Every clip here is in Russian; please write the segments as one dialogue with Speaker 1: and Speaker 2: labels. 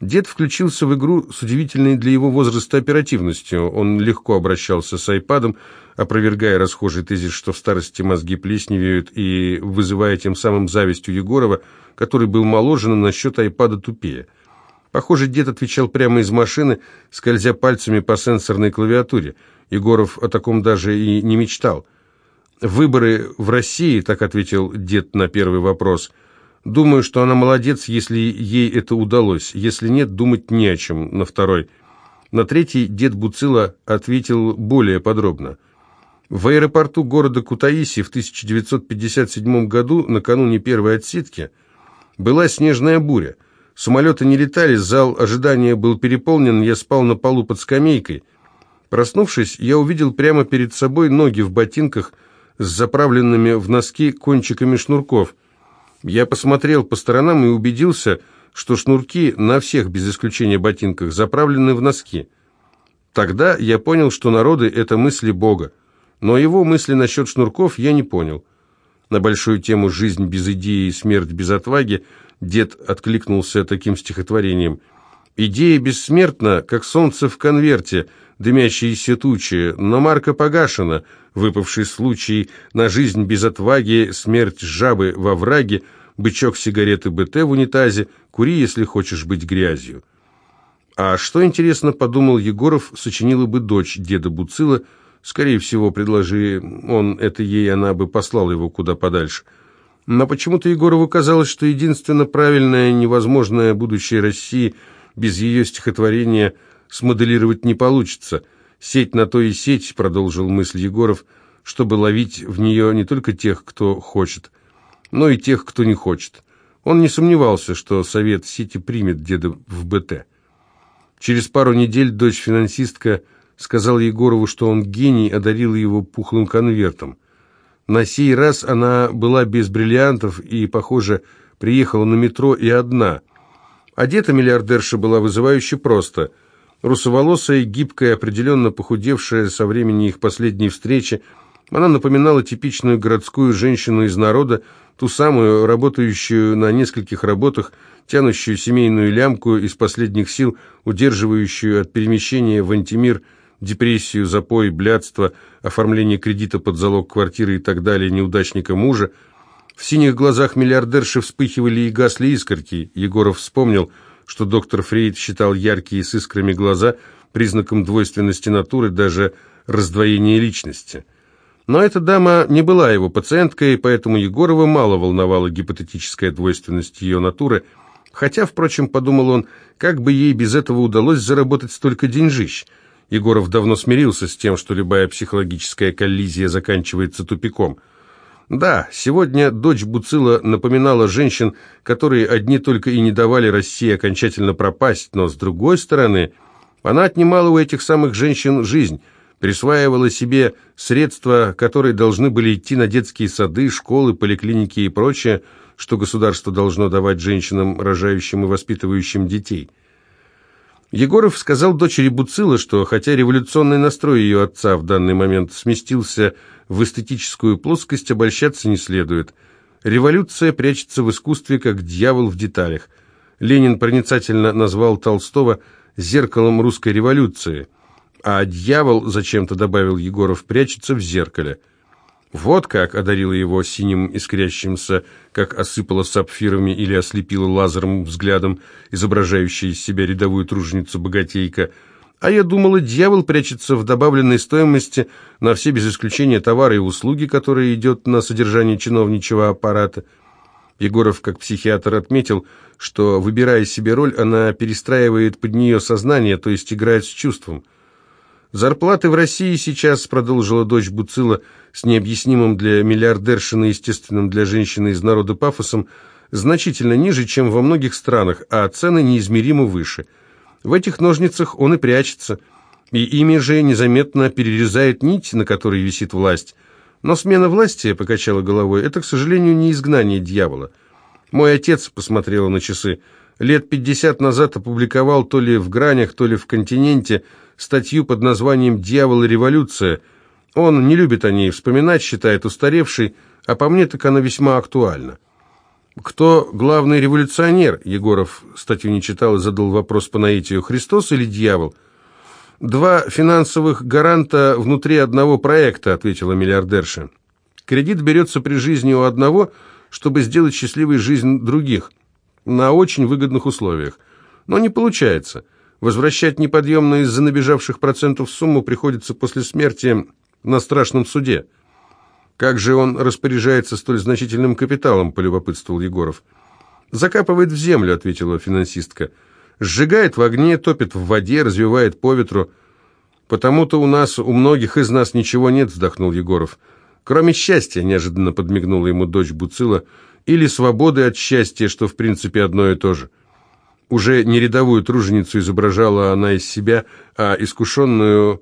Speaker 1: Дед включился в игру с удивительной для его возраста оперативностью. Он легко обращался с айпадом, опровергая расхожий тезис, что в старости мозги плесневеют, и вызывая тем самым зависть у Егорова, который был моложе, но насчет айпада тупее. Похоже, дед отвечал прямо из машины, скользя пальцами по сенсорной клавиатуре. Егоров о таком даже и не мечтал. «Выборы в России», — так ответил дед на первый вопрос, — Думаю, что она молодец, если ей это удалось. Если нет, думать не о чем. На второй. На третий дед Буцила ответил более подробно. В аэропорту города Кутаиси в 1957 году, накануне первой отсидки, была снежная буря. Самолеты не летали, зал ожидания был переполнен, я спал на полу под скамейкой. Проснувшись, я увидел прямо перед собой ноги в ботинках с заправленными в носки кончиками шнурков – я посмотрел по сторонам и убедился, что шнурки на всех, без исключения ботинках, заправлены в носки. Тогда я понял, что народы — это мысли Бога, но его мысли насчет шнурков я не понял. На большую тему «Жизнь без идеи и смерть без отваги» дед откликнулся таким стихотворением. «Идея бессмертна, как солнце в конверте, дымящиеся тучи, но марка погашена, выпавший случай, на жизнь без отваги, смерть жабы во враге, бычок сигареты БТ в унитазе, кури, если хочешь быть грязью. А что, интересно, подумал Егоров, сочинила бы дочь деда Буцила, скорее всего, предложи он это ей, она бы послала его куда подальше. Но почему-то Егорову казалось, что единственно правильное, невозможное будущее России без ее стихотворения смоделировать не получится – Сеть на то и сеть, продолжил мысль Егоров, чтобы ловить в нее не только тех, кто хочет, но и тех, кто не хочет. Он не сомневался, что совет сети примет деда в БТ. Через пару недель дочь-финансистка сказала Егорову, что он гений, одарил его пухлым конвертом. На сей раз она была без бриллиантов и, похоже, приехала на метро и одна. Одета миллиардерша была вызывающе просто – Русоволосая, гибкая, определенно похудевшая со времени их последней встречи, она напоминала типичную городскую женщину из народа, ту самую, работающую на нескольких работах, тянущую семейную лямку из последних сил, удерживающую от перемещения в антимир депрессию, запой, блядство, оформление кредита под залог квартиры и так далее неудачника мужа. В синих глазах миллиардерши вспыхивали и гасли искорки. Егоров вспомнил – что доктор Фрейд считал яркие с искрами глаза признаком двойственности натуры, даже раздвоения личности. Но эта дама не была его пациенткой, поэтому Егорова мало волновала гипотетическая двойственность ее натуры, хотя, впрочем, подумал он, как бы ей без этого удалось заработать столько деньжищ. Егоров давно смирился с тем, что любая психологическая коллизия заканчивается тупиком – да, сегодня дочь Буцила напоминала женщин, которые одни только и не давали России окончательно пропасть, но с другой стороны, она отнимала у этих самых женщин жизнь, присваивала себе средства, которые должны были идти на детские сады, школы, поликлиники и прочее, что государство должно давать женщинам, рожающим и воспитывающим детей. Егоров сказал дочери Буцила, что хотя революционный настрой ее отца в данный момент сместился в эстетическую плоскость, обольщаться не следует. Революция прячется в искусстве, как дьявол в деталях. Ленин проницательно назвал Толстого «зеркалом русской революции», а дьявол, зачем-то добавил Егоров, прячется в зеркале – вот как одарила его синим искрящимся, как осыпала сапфирами или ослепила лазером взглядом, изображающая из себя рядовую труженицу-богатейка. А я думала, дьявол прячется в добавленной стоимости на все без исключения товары и услуги, которые идет на содержание чиновничьего аппарата. Егоров, как психиатр, отметил, что, выбирая себе роль, она перестраивает под нее сознание, то есть играет с чувством. Зарплаты в России сейчас, продолжила дочь Буцила, с необъяснимым для миллиардершины, естественным для женщины из народа пафосом, значительно ниже, чем во многих странах, а цены неизмеримо выше. В этих ножницах он и прячется, и ими же незаметно перерезает нить, на которой висит власть. Но смена власти, покачала головой, это, к сожалению, не изгнание дьявола. Мой отец посмотрела на часы. Лет пятьдесят назад опубликовал то ли в «Гранях», то ли в «Континенте» статью под названием «Дьявол и революция». Он не любит о ней вспоминать, считает устаревшей, а по мне так она весьма актуальна. Кто главный революционер? Егоров статью не читал и задал вопрос по наитию. Христос или дьявол? Два финансовых гаранта внутри одного проекта, ответила миллиардерша. Кредит берется при жизни у одного, чтобы сделать счастливой жизнь других, на очень выгодных условиях. Но не получается. Возвращать неподъемно из-за набежавших процентов сумму приходится после смерти на страшном суде. «Как же он распоряжается столь значительным капиталом?» – полюбопытствовал Егоров. «Закапывает в землю», – ответила финансистка. «Сжигает в огне, топит в воде, развивает по ветру». «Потому-то у нас, у многих из нас ничего нет», – вздохнул Егоров. «Кроме счастья», – неожиданно подмигнула ему дочь Буцила, – «или свободы от счастья, что в принципе одно и то же». Уже не рядовую труженицу изображала она из себя, а искушенную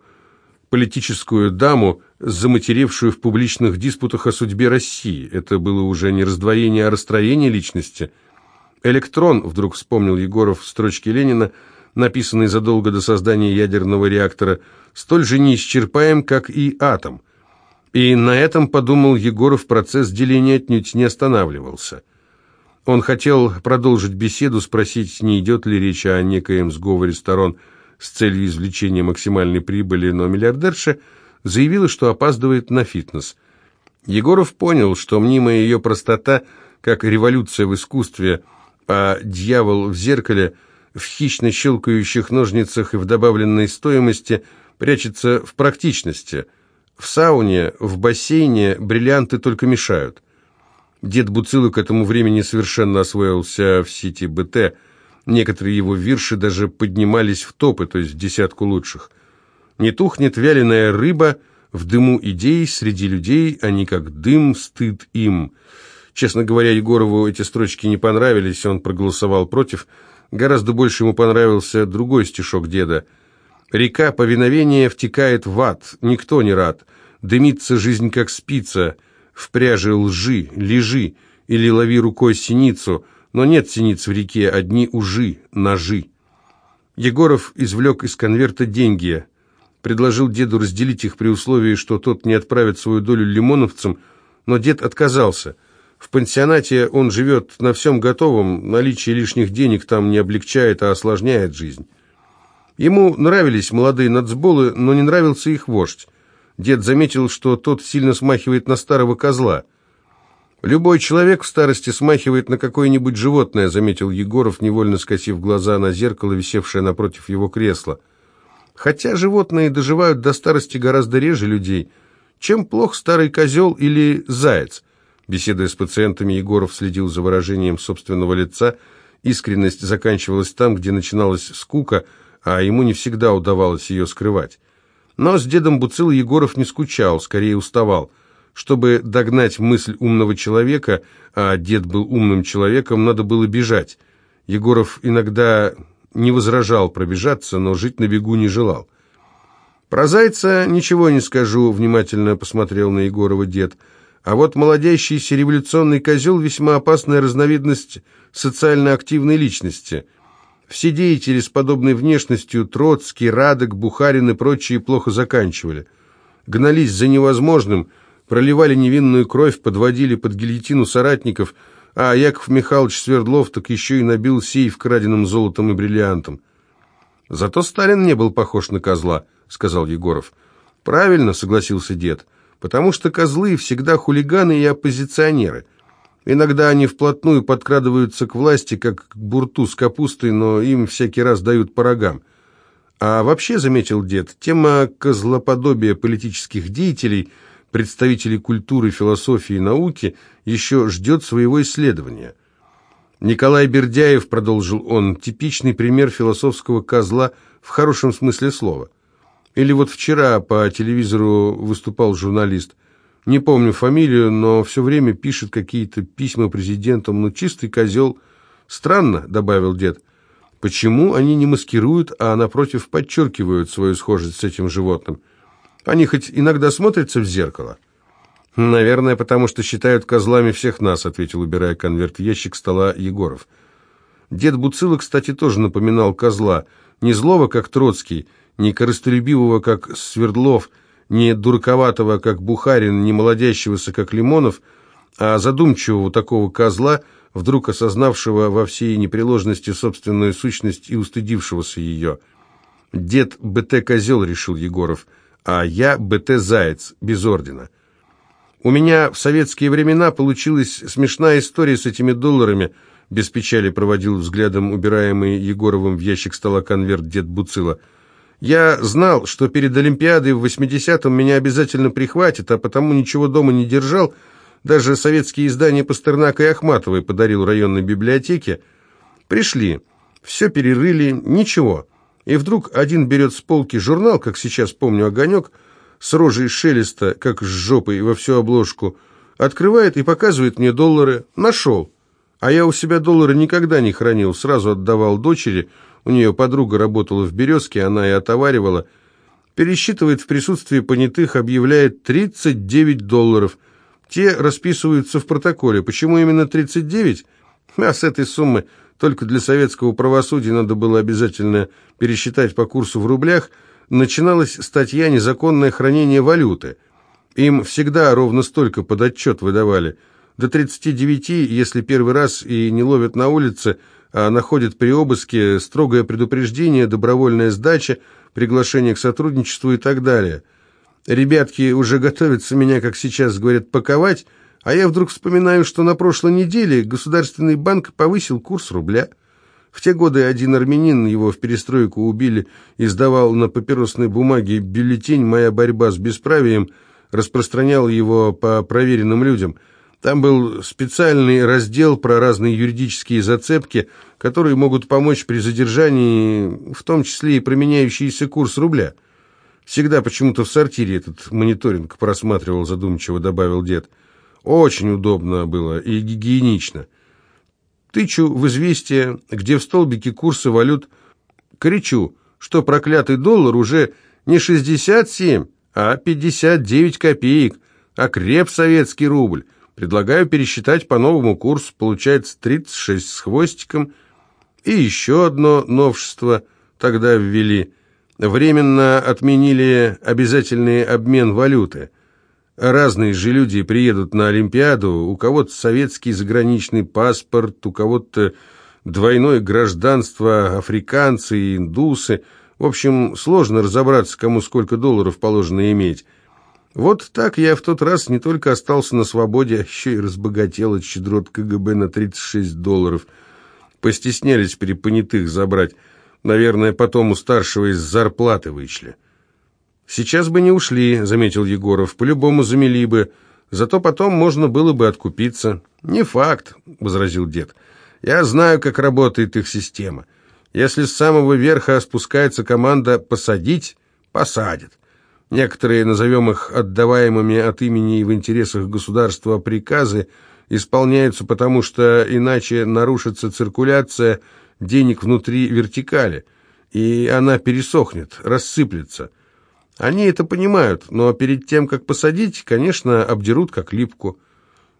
Speaker 1: политическую даму, заматеревшую в публичных диспутах о судьбе России. Это было уже не раздвоение, а расстроение личности. «Электрон», вдруг вспомнил Егоров в строчке Ленина, написанной задолго до создания ядерного реактора, столь же неисчерпаем, как и атом. И на этом, подумал Егоров, процесс деления отнюдь не останавливался. Он хотел продолжить беседу, спросить, не идет ли речь о некоем сговоре сторон с целью извлечения максимальной прибыли, но миллиардерша заявила, что опаздывает на фитнес. Егоров понял, что мнимая ее простота, как революция в искусстве, а дьявол в зеркале, в хищно щелкающих ножницах и в добавленной стоимости, прячется в практичности. В сауне, в бассейне бриллианты только мешают. Дед Буцилы к этому времени совершенно освоился в сети БТ. Некоторые его вирши даже поднимались в топы, то есть в десятку лучших. «Не тухнет вяленая рыба в дыму идей среди людей, они как дым, стыд им». Честно говоря, Егорову эти строчки не понравились, он проголосовал против. Гораздо больше ему понравился другой стишок деда. «Река повиновения втекает в ад, никто не рад. Дымится жизнь, как спица» в пряже лжи, лежи или лови рукой синицу, но нет синиц в реке, одни ужи, ножи. Егоров извлек из конверта деньги, предложил деду разделить их при условии, что тот не отправит свою долю лимоновцам, но дед отказался. В пансионате он живет на всем готовом, наличие лишних денег там не облегчает, а осложняет жизнь. Ему нравились молодые нацболы, но не нравился их вождь. Дед заметил, что тот сильно смахивает на старого козла. «Любой человек в старости смахивает на какое-нибудь животное», заметил Егоров, невольно скосив глаза на зеркало, висевшее напротив его кресла. «Хотя животные доживают до старости гораздо реже людей. Чем плох старый козел или заяц?» Беседуя с пациентами, Егоров следил за выражением собственного лица. Искренность заканчивалась там, где начиналась скука, а ему не всегда удавалось ее скрывать. Но с дедом Буцил Егоров не скучал, скорее уставал. Чтобы догнать мысль умного человека, а дед был умным человеком, надо было бежать. Егоров иногда не возражал пробежаться, но жить на бегу не желал. «Про зайца ничего не скажу», — внимательно посмотрел на Егорова дед. «А вот молодящийся революционный козел — весьма опасная разновидность социально активной личности». Все деятели с подобной внешностью, Троцкий, Радок, Бухарин и прочие, плохо заканчивали. Гнались за невозможным, проливали невинную кровь, подводили под гильотину соратников, а Яков Михайлович Свердлов так еще и набил сейф краденым золотом и бриллиантом. «Зато Сталин не был похож на козла», — сказал Егоров. «Правильно», — согласился дед, — «потому что козлы всегда хулиганы и оппозиционеры». Иногда они вплотную подкрадываются к власти, как к бурту с капустой, но им всякий раз дают по рогам. А вообще, заметил дед, тема козлоподобия политических деятелей, представителей культуры, философии и науки еще ждет своего исследования. Николай Бердяев, продолжил он, типичный пример философского козла в хорошем смысле слова. Или вот вчера по телевизору выступал журналист – не помню фамилию, но все время пишет какие-то письма президентам. Ну, чистый козел. Странно, добавил дед. Почему они не маскируют, а напротив подчеркивают свою схожесть с этим животным? Они хоть иногда смотрятся в зеркало? Наверное, потому что считают козлами всех нас, ответил, убирая конверт в ящик стола Егоров. Дед Буцило, кстати, тоже напоминал козла. Не злого, как Троцкий, не корыстолюбивого, как Свердлов, не дураковатого, как Бухарин, не молодящегося, как Лимонов, а задумчивого такого козла, вдруг осознавшего во всей непреложности собственную сущность и устыдившегося ее. «Дед БТ Козел», — решил Егоров, — «а я БТ Заяц, без ордена». У меня в советские времена получилась смешная история с этими долларами, без печали проводил взглядом убираемый Егоровым в ящик стола конверт дед Буцила. Я знал, что перед Олимпиадой в 80-м меня обязательно прихватит, а потому ничего дома не держал, даже советские издания Пастернака и Ахматовой подарил районной библиотеке. Пришли, все перерыли, ничего. И вдруг один берет с полки журнал, как сейчас помню «Огонек», с рожей шелеста, как с жопой во всю обложку, открывает и показывает мне доллары. Нашел. А я у себя доллары никогда не хранил, сразу отдавал дочери. У нее подруга работала в «Березке», она и отоваривала. Пересчитывает в присутствии понятых, объявляет 39 долларов. Те расписываются в протоколе. Почему именно 39? А с этой суммы только для советского правосудия надо было обязательно пересчитать по курсу в рублях – начиналась статья «Незаконное хранение валюты». Им всегда ровно столько под отчет выдавали. До 39, если первый раз и не ловят на улице, а находят при обыске строгое предупреждение, добровольная сдача, приглашение к сотрудничеству и так далее. Ребятки уже готовятся меня, как сейчас говорят, паковать, а я вдруг вспоминаю, что на прошлой неделе Государственный банк повысил курс рубля. В те годы один армянин, его в перестройку убили, издавал на папиросной бумаге бюллетень «Моя борьба с бесправием», распространял его по проверенным людям. Там был специальный раздел про разные юридические зацепки, которые могут помочь при задержании, в том числе и променяющийся курс рубля. Всегда почему-то в сортире этот мониторинг просматривал, задумчиво добавил дед. Очень удобно было и гигиенично. Тычу в известие, где в столбике курсы валют, кричу, что проклятый доллар уже не 67, а 59 копеек, а креп советский рубль. Предлагаю пересчитать по новому курсу, получается 36 с хвостиком. И еще одно новшество тогда ввели. Временно отменили обязательный обмен валюты. Разные же люди приедут на Олимпиаду, у кого-то советский заграничный паспорт, у кого-то двойное гражданство, африканцы и индусы. В общем, сложно разобраться, кому сколько долларов положено иметь. Вот так я в тот раз не только остался на свободе, а еще и разбогател от щедрот КГБ на 36 долларов. Постеснялись перепонятых забрать. Наверное, потом у старшего из зарплаты вышли. «Сейчас бы не ушли», — заметил Егоров, — «по-любому замели бы. Зато потом можно было бы откупиться». «Не факт», — возразил дед. «Я знаю, как работает их система. Если с самого верха спускается команда «посадить», посадят. Некоторые, назовем их отдаваемыми от имени и в интересах государства приказы, исполняются потому, что иначе нарушится циркуляция денег внутри вертикали, и она пересохнет, рассыплется». Они это понимают, но перед тем, как посадить, конечно, обдерут как липку.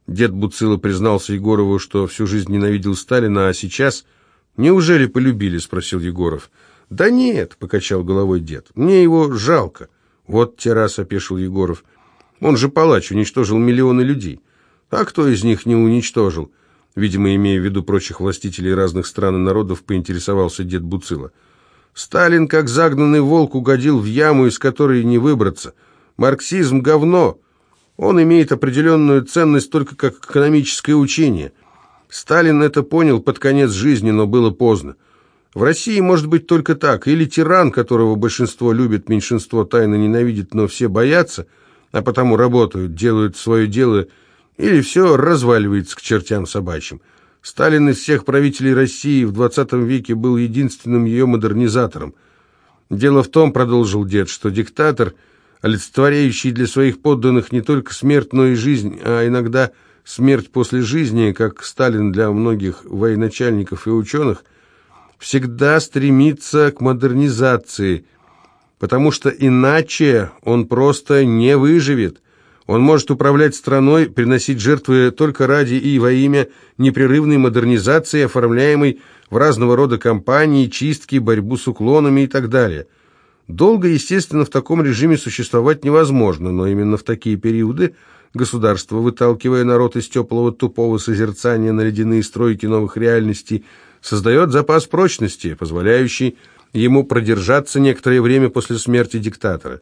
Speaker 1: Дед Буцило признался Егорову, что всю жизнь ненавидел Сталина, а сейчас... «Неужели полюбили?» — спросил Егоров. «Да нет», — покачал головой дед, — «мне его жалко». «Вот те раз», — опешил Егоров. «Он же палач, уничтожил миллионы людей. А кто из них не уничтожил?» Видимо, имея в виду прочих властителей разных стран и народов, поинтересовался дед Буцило. Сталин, как загнанный волк, угодил в яму, из которой не выбраться. Марксизм – говно. Он имеет определенную ценность только как экономическое учение. Сталин это понял под конец жизни, но было поздно. В России может быть только так. Или тиран, которого большинство любит, меньшинство тайно ненавидит, но все боятся, а потому работают, делают свое дело, или все разваливается к чертям собачьим. Сталин из всех правителей России в 20 веке был единственным ее модернизатором. Дело в том, продолжил дед, что диктатор, олицетворяющий для своих подданных не только смерть, но и жизнь, а иногда смерть после жизни, как Сталин для многих военачальников и ученых, всегда стремится к модернизации, потому что иначе он просто не выживет – он может управлять страной, приносить жертвы только ради и во имя непрерывной модернизации, оформляемой в разного рода кампании, чистки, борьбу с уклонами и так далее. Долго, естественно, в таком режиме существовать невозможно, но именно в такие периоды государство, выталкивая народ из теплого тупого созерцания на ледяные стройки новых реальностей, создает запас прочности, позволяющий ему продержаться некоторое время после смерти диктатора.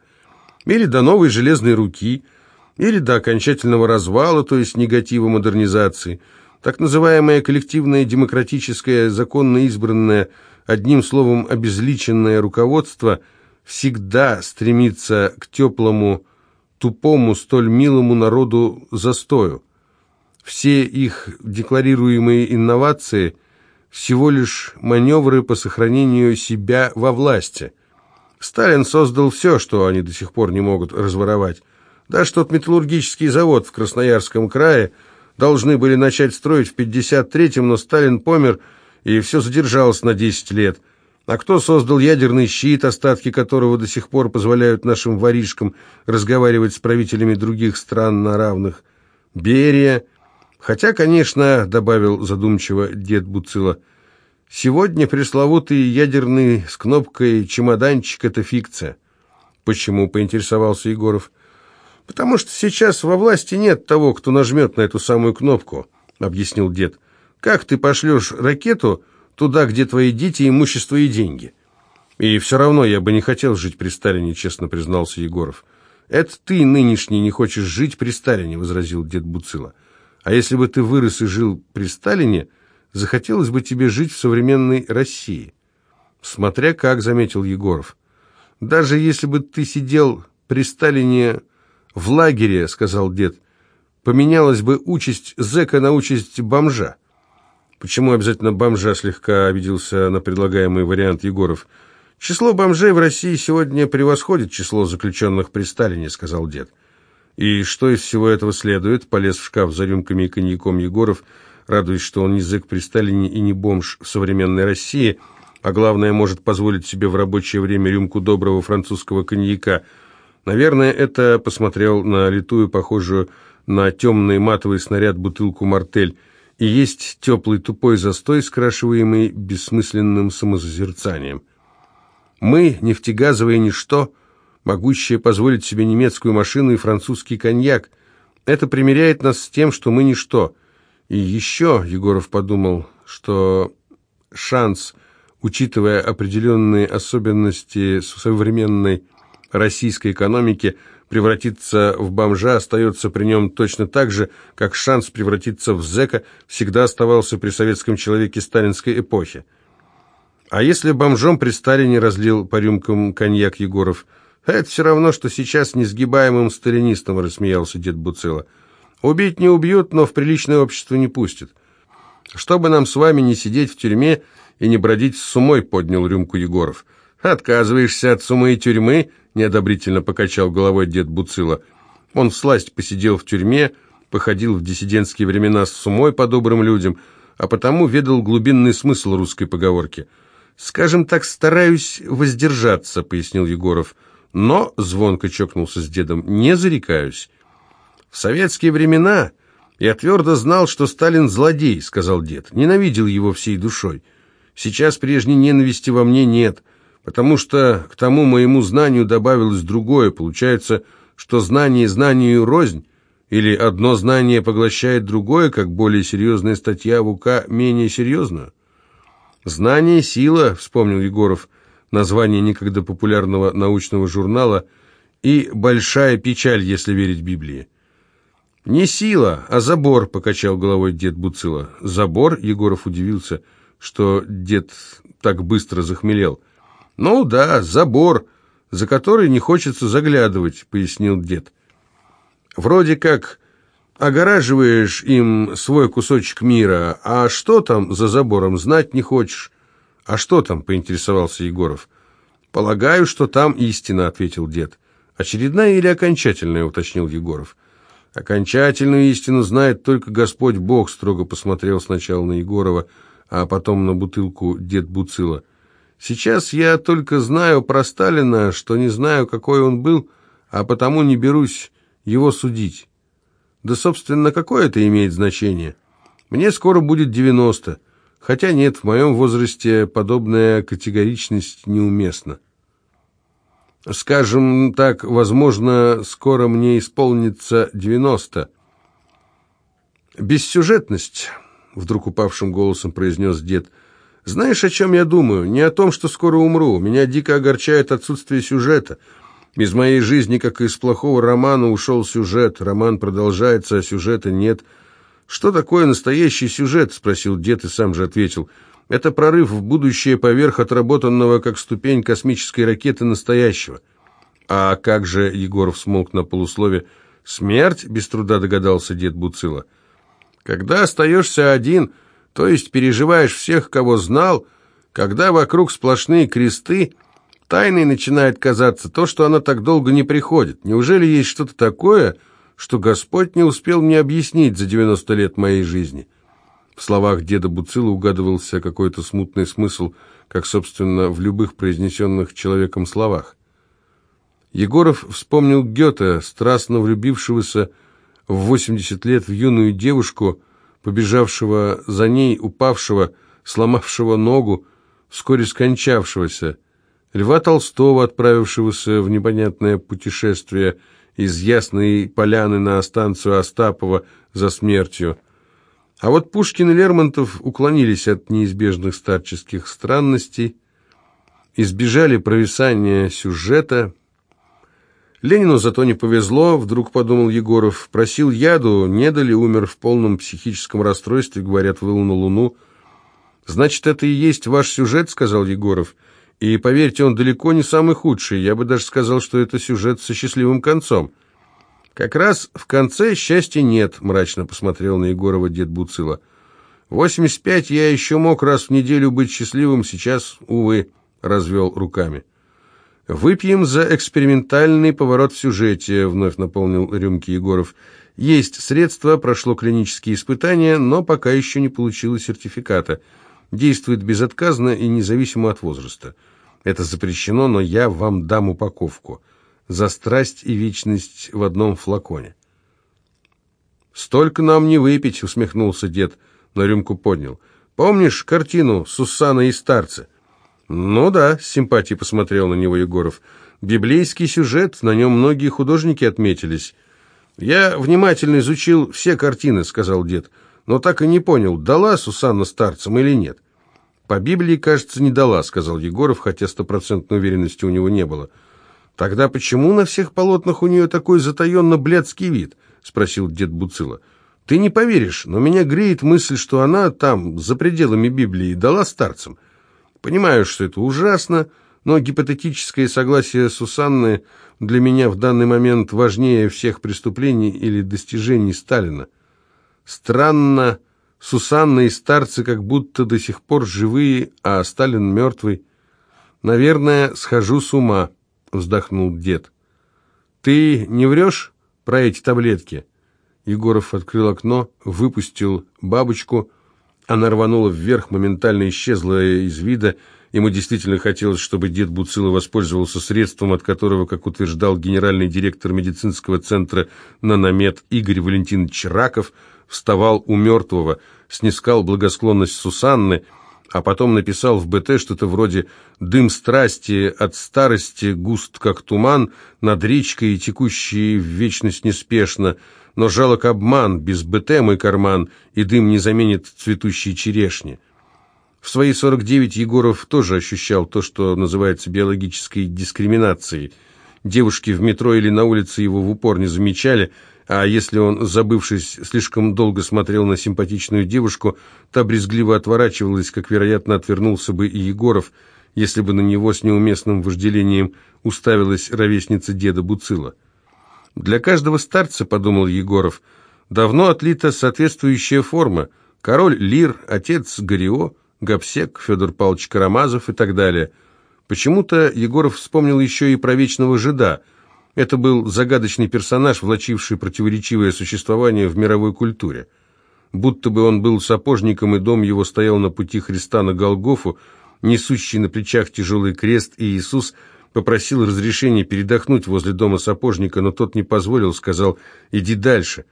Speaker 1: Или до новой железной руки, или до окончательного развала, то есть негатива модернизации. Так называемое коллективное демократическое, законно избранное, одним словом обезличенное руководство всегда стремится к теплому, тупому, столь милому народу застою. Все их декларируемые инновации – всего лишь маневры по сохранению себя во власти. Сталин создал все, что они до сих пор не могут разворовать. Даже тот металлургический завод в Красноярском крае должны были начать строить в 53-м, но Сталин помер, и все задержалось на 10 лет. А кто создал ядерный щит, остатки которого до сих пор позволяют нашим воришкам разговаривать с правителями других стран на равных? Берия – Хотя, конечно, добавил задумчиво дед Буцила, сегодня пресловутый ядерный с кнопкой чемоданчик – это фикция. Почему, поинтересовался Егоров. Потому что сейчас во власти нет того, кто нажмет на эту самую кнопку, объяснил дед. Как ты пошлешь ракету туда, где твои дети, имущество и деньги? И все равно я бы не хотел жить при Сталине, честно признался Егоров. Это ты нынешний не хочешь жить при Сталине, возразил дед Буцила. А если бы ты вырос и жил при Сталине, захотелось бы тебе жить в современной России. Смотря как, заметил Егоров. Даже если бы ты сидел при Сталине в лагере, сказал дед, поменялась бы участь зэка на участь бомжа. Почему обязательно бомжа слегка обиделся на предлагаемый вариант Егоров? Число бомжей в России сегодня превосходит число заключенных при Сталине, сказал дед. И что из всего этого следует? Полез в шкаф за рюмками и коньяком Егоров, радуясь, что он не зэк при Сталине и не бомж в современной России, а главное, может позволить себе в рабочее время рюмку доброго французского коньяка. Наверное, это посмотрел на литую, похожую на темный матовый снаряд бутылку «Мартель», и есть теплый тупой застой, скрашиваемый бессмысленным самозазерцанием. Мы, нефтегазовое ничто, — могущее позволить себе немецкую машину и французский коньяк. Это примиряет нас с тем, что мы ничто. И еще, Егоров подумал, что шанс, учитывая определенные особенности современной российской экономики, превратиться в бомжа остается при нем точно так же, как шанс превратиться в зэка всегда оставался при советском человеке сталинской эпохи. А если бомжом при Сталине разлил по рюмкам коньяк Егоров – «Это все равно, что сейчас несгибаемым сталинистом», — рассмеялся дед Буцила. «Убить не убьют, но в приличное общество не пустят. Чтобы нам с вами не сидеть в тюрьме и не бродить с умой», — поднял рюмку Егоров. «Отказываешься от сумы и тюрьмы?» — неодобрительно покачал головой дед Буцила. Он всласть посидел в тюрьме, походил в диссидентские времена с сумой по добрым людям, а потому ведал глубинный смысл русской поговорки. «Скажем так, стараюсь воздержаться», — пояснил Егоров. Но, звонко чокнулся с дедом, не зарекаюсь. В советские времена я твердо знал, что Сталин злодей, сказал дед. Ненавидел его всей душой. Сейчас прежней ненависти во мне нет, потому что к тому моему знанию добавилось другое. Получается, что знание знанию рознь, или одно знание поглощает другое, как более серьезная статья в УК менее серьезную? «Знание – сила», – вспомнил Егоров название некогда популярного научного журнала, и «Большая печаль», если верить Библии. «Не сила, а забор», — покачал головой дед Буцила. «Забор?» — Егоров удивился, что дед так быстро захмелел. «Ну да, забор, за который не хочется заглядывать», — пояснил дед. «Вроде как огораживаешь им свой кусочек мира, а что там за забором, знать не хочешь. «А что там?» — поинтересовался Егоров. «Полагаю, что там истина», — ответил дед. «Очередная или окончательная?» — уточнил Егоров. «Окончательную истину знает только Господь Бог», — строго посмотрел сначала на Егорова, а потом на бутылку дед Буцила. «Сейчас я только знаю про Сталина, что не знаю, какой он был, а потому не берусь его судить. Да, собственно, какое это имеет значение? Мне скоро будет девяносто». Хотя нет, в моем возрасте подобная категоричность неуместна. Скажем так, возможно, скоро мне исполнится девяносто. «Бессюжетность», — вдруг упавшим голосом произнес дед. «Знаешь, о чем я думаю? Не о том, что скоро умру. Меня дико огорчает отсутствие сюжета. Из моей жизни, как из плохого романа, ушел сюжет. Роман продолжается, а сюжета нет». «Что такое настоящий сюжет?» — спросил дед и сам же ответил. «Это прорыв в будущее поверх отработанного, как ступень космической ракеты настоящего». «А как же?» — Егоров смолк на полуслове. «Смерть?» — без труда догадался дед Буцила. «Когда остаешься один, то есть переживаешь всех, кого знал, когда вокруг сплошные кресты, тайной начинает казаться то, что она так долго не приходит. Неужели есть что-то такое, что Господь не успел мне объяснить за 90 лет моей жизни. В словах деда Буцила угадывался какой-то смутный смысл, как, собственно, в любых произнесенных человеком словах. Егоров вспомнил Гёте, страстно влюбившегося в 80 лет в юную девушку, побежавшего за ней, упавшего, сломавшего ногу, вскоре скончавшегося, Льва Толстого, отправившегося в непонятное путешествие – из Ясной Поляны на станцию Остапова за смертью. А вот Пушкин и Лермонтов уклонились от неизбежных старческих странностей, избежали провисания сюжета. Ленину зато не повезло, вдруг подумал Егоров, просил яду, не дали, умер в полном психическом расстройстве, говорят, выл на Луну. «Значит, это и есть ваш сюжет», — сказал Егоров. И, поверьте, он далеко не самый худший. Я бы даже сказал, что это сюжет со счастливым концом. Как раз в конце счастья нет, мрачно посмотрел на Егорова дед Буцила. Восемьдесят пять я еще мог раз в неделю быть счастливым, сейчас, увы, развел руками. «Выпьем за экспериментальный поворот в сюжете», — вновь наполнил рюмки Егоров. «Есть средства, прошло клинические испытания, но пока еще не получило сертификата действует безотказно и независимо от возраста. Это запрещено, но я вам дам упаковку. За страсть и вечность в одном флаконе. «Столько нам не выпить», — усмехнулся дед, но рюмку поднял. «Помнишь картину «Сусана и старцы»?» «Ну да», — с симпатией посмотрел на него Егоров. «Библейский сюжет, на нем многие художники отметились». «Я внимательно изучил все картины», — сказал дед но так и не понял, дала Сусанна старцам или нет. «По Библии, кажется, не дала», — сказал Егоров, хотя стопроцентной уверенности у него не было. «Тогда почему на всех полотнах у нее такой затаенно-блядский вид?» — спросил дед Буцила. «Ты не поверишь, но меня греет мысль, что она там, за пределами Библии, дала старцам. Понимаю, что это ужасно, но гипотетическое согласие Сусанны для меня в данный момент важнее всех преступлений или достижений Сталина. Странно, Сусанна и старцы как будто до сих пор живые, а Сталин мертвый. «Наверное, схожу с ума», — вздохнул дед. «Ты не врешь про эти таблетки?» Егоров открыл окно, выпустил бабочку. Она рванула вверх, моментально исчезла из вида. Ему действительно хотелось, чтобы дед Буцило воспользовался средством, от которого, как утверждал генеральный директор медицинского центра «Наномед» Игорь Валентинович Раков, вставал у мертвого, снискал благосклонность Сусанны, а потом написал в БТ что-то вроде «Дым страсти от старости густ, как туман, над речкой и текущий в вечность неспешно, но жалок обман, без БТ мой карман, и дым не заменит цветущей черешни». В свои 49 Егоров тоже ощущал то, что называется биологической дискриминацией. Девушки в метро или на улице его в упор не замечали – а если он, забывшись, слишком долго смотрел на симпатичную девушку, та брезгливо отворачивалась, как, вероятно, отвернулся бы и Егоров, если бы на него с неуместным вожделением уставилась ровесница деда Буцила. «Для каждого старца, — подумал Егоров, — давно отлита соответствующая форма. Король Лир, отец Горио, Гапсек, Федор Павлович Карамазов и так далее. Почему-то Егоров вспомнил еще и про вечного жида — это был загадочный персонаж, влачивший противоречивое существование в мировой культуре. Будто бы он был сапожником, и дом его стоял на пути Христа на Голгофу, несущий на плечах тяжелый крест, и Иисус попросил разрешения передохнуть возле дома сапожника, но тот не позволил, сказал «иди дальше».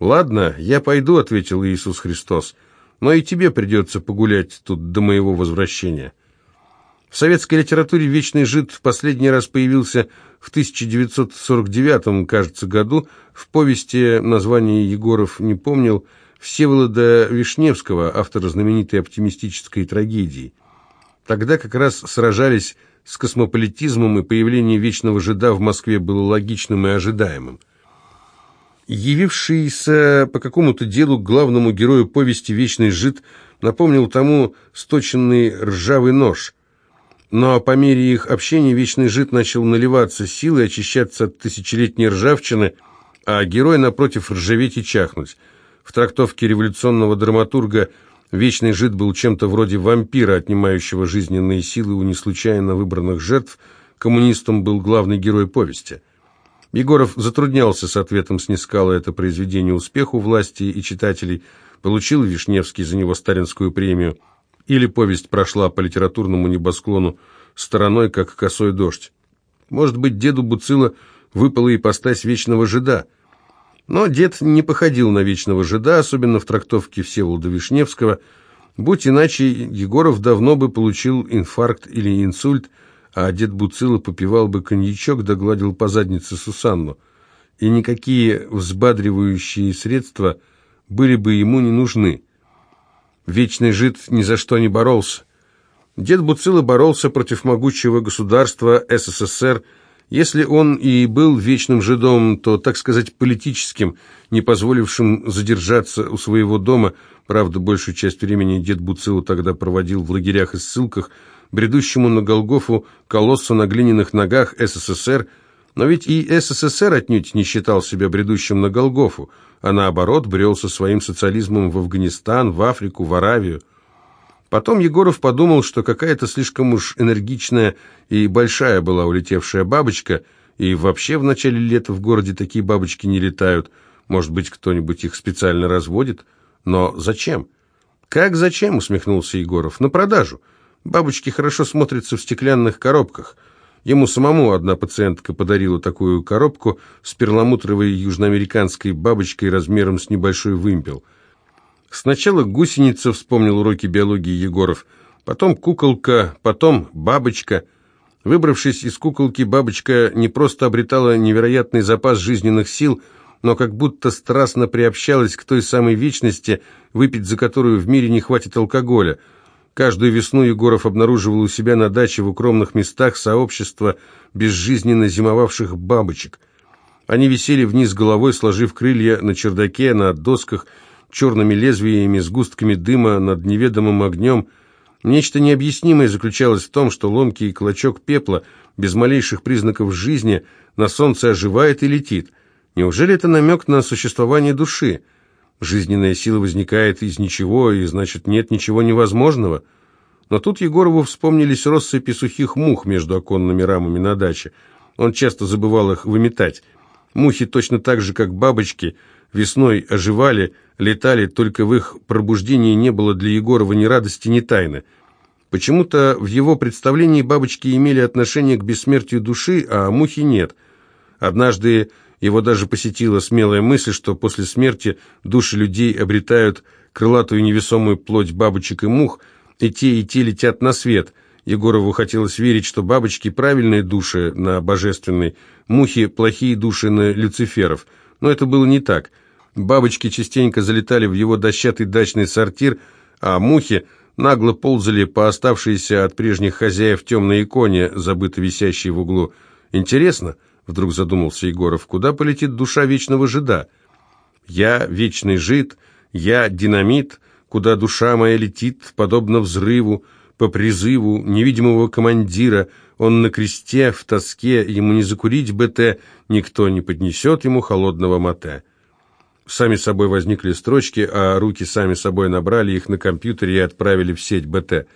Speaker 1: «Ладно, я пойду», — ответил Иисус Христос, — «но и тебе придется погулять тут до моего возвращения». В советской литературе «Вечный жид» в последний раз появился в 1949, кажется, году в повести, название Егоров не помнил, Всеволода Вишневского, автора знаменитой оптимистической трагедии. Тогда как раз сражались с космополитизмом, и появление вечного жида в Москве было логичным и ожидаемым. Явившийся по какому-то делу главному герою повести «Вечный жид» напомнил тому сточенный ржавый нож. Но по мере их общения «Вечный жид» начал наливаться силой, очищаться от тысячелетней ржавчины, а герой, напротив, ржаветь и чахнуть. В трактовке революционного драматурга – Вечный жид был чем-то вроде вампира, отнимающего жизненные силы у неслучайно выбранных жертв. Коммунистом был главный герой повести. Егоров затруднялся с ответом, снискало это произведение успеху власти и читателей, получил Вишневский за него сталинскую премию, или повесть прошла по литературному небосклону стороной, как косой дождь. Может быть, деду Буцила выпала ипостась вечного жида – но дед не походил на вечного жида, особенно в трактовке Всеволода Вишневского. Будь иначе, Егоров давно бы получил инфаркт или инсульт, а дед Буцило попивал бы коньячок, догладил по заднице Сусанну. И никакие взбадривающие средства были бы ему не нужны. Вечный жид ни за что не боролся. Дед Буцило боролся против могучего государства СССР, если он и был вечным жидом, то, так сказать, политическим, не позволившим задержаться у своего дома, правда, большую часть времени дед Буцилу тогда проводил в лагерях и ссылках, бредущему на Голгофу колоссу на глиняных ногах СССР, но ведь и СССР отнюдь не считал себя бредущим на Голгофу, а наоборот брел со своим социализмом в Афганистан, в Африку, в Аравию. Потом Егоров подумал, что какая-то слишком уж энергичная и большая была улетевшая бабочка, и вообще в начале лета в городе такие бабочки не летают. Может быть, кто-нибудь их специально разводит? Но зачем? Как зачем, усмехнулся Егоров. На продажу. Бабочки хорошо смотрятся в стеклянных коробках. Ему самому одна пациентка подарила такую коробку с перламутровой южноамериканской бабочкой размером с небольшой вымпел – Сначала гусеница, вспомнил уроки биологии Егоров, потом куколка, потом бабочка. Выбравшись из куколки, бабочка не просто обретала невероятный запас жизненных сил, но как будто страстно приобщалась к той самой вечности, выпить за которую в мире не хватит алкоголя. Каждую весну Егоров обнаруживал у себя на даче в укромных местах сообщество безжизненно зимовавших бабочек. Они висели вниз головой, сложив крылья на чердаке, на досках, черными лезвиями, сгустками дыма над неведомым огнем. Нечто необъяснимое заключалось в том, что ломкий клочок пепла, без малейших признаков жизни, на солнце оживает и летит. Неужели это намек на существование души? Жизненная сила возникает из ничего, и значит нет ничего невозможного. Но тут Егорову вспомнились россыпи сухих мух между оконными рамами на даче. Он часто забывал их выметать. Мухи точно так же, как бабочки – весной оживали, летали, только в их пробуждении не было для Егорова ни радости, ни тайны. Почему-то в его представлении бабочки имели отношение к бессмертию души, а мухи нет. Однажды его даже посетила смелая мысль, что после смерти души людей обретают крылатую невесомую плоть бабочек и мух, и те, и те летят на свет. Егорову хотелось верить, что бабочки – правильные души на божественной, мухи – плохие души на люциферов. Но это было не так – Бабочки частенько залетали в его дощатый дачный сортир, а мухи нагло ползали по оставшейся от прежних хозяев темной иконе, забыто висящей в углу. «Интересно», — вдруг задумался Егоров, — «куда полетит душа вечного жида?» «Я вечный жид, я динамит, куда душа моя летит, подобно взрыву, по призыву невидимого командира, он на кресте, в тоске, ему не закурить БТ, никто не поднесет ему холодного мате». Сами собой возникли строчки, а руки сами собой набрали их на компьютере и отправили в сеть БТ.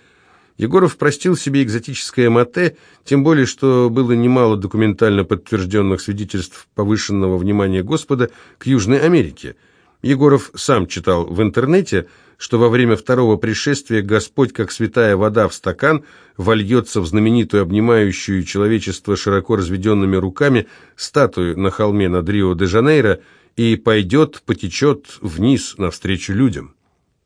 Speaker 1: Егоров простил себе экзотическое мате, тем более, что было немало документально подтвержденных свидетельств повышенного внимания Господа к Южной Америке. Егоров сам читал в интернете, что во время второго пришествия Господь, как святая вода в стакан, вольется в знаменитую обнимающую человечество широко разведенными руками статую на холме над Рио-де-Жанейро – и пойдет, потечет вниз навстречу людям.